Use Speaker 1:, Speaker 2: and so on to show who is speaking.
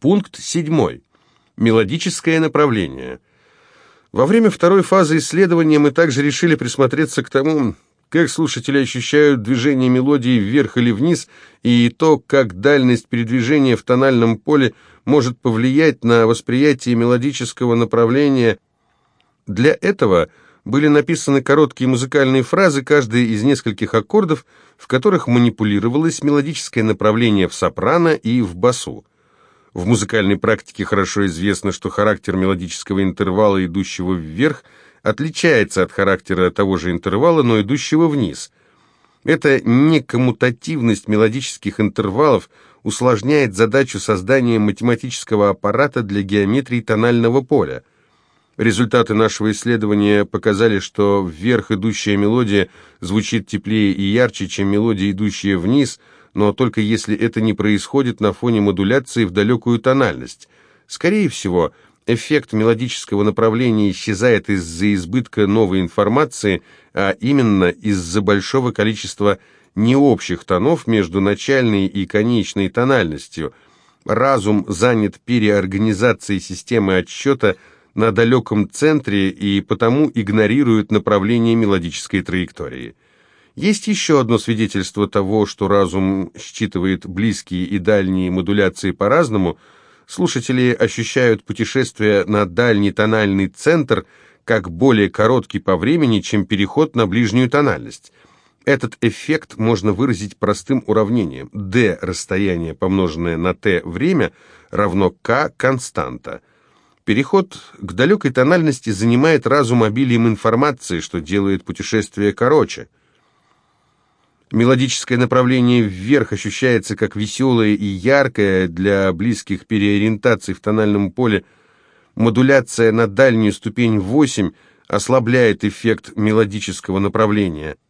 Speaker 1: Пункт 7. Мелодическое направление. Во время второй фазы исследования мы также решили присмотреться к тому, как слушатели ощущают движение мелодии вверх или вниз, и то, как дальность передвижения в тональном поле может повлиять на восприятие мелодического направления. Для этого были написаны короткие музыкальные фразы, каждая из нескольких аккордов, в которых манипулировалось мелодическое направление в сопрано и в басу. В музыкальной практике хорошо известно, что характер мелодического интервала, идущего вверх, отличается от характера того же интервала, но идущего вниз. Эта некоммутативность мелодических интервалов усложняет задачу создания математического аппарата для геометрии тонального поля. Результаты нашего исследования показали, что вверх идущая мелодия звучит теплее и ярче, чем мелодия, идущая вниз – но только если это не происходит на фоне модуляции в далекую тональность. Скорее всего, эффект мелодического направления исчезает из-за избытка новой информации, а именно из-за большого количества необщих тонов между начальной и конечной тональностью. Разум занят переорганизацией системы отсчета на далеком центре и потому игнорирует направление мелодической траектории. Есть еще одно свидетельство того, что разум считывает близкие и дальние модуляции по-разному. Слушатели ощущают путешествие на дальний тональный центр как более короткий по времени, чем переход на ближнюю тональность. Этот эффект можно выразить простым уравнением. d расстояние, помноженное на t время, равно k константа. Переход к далекой тональности занимает разум обилием информации, что делает путешествие короче. Мелодическое направление вверх ощущается как веселое и яркое для близких переориентаций в тональном поле. Модуляция на дальнюю ступень 8 ослабляет эффект мелодического направления –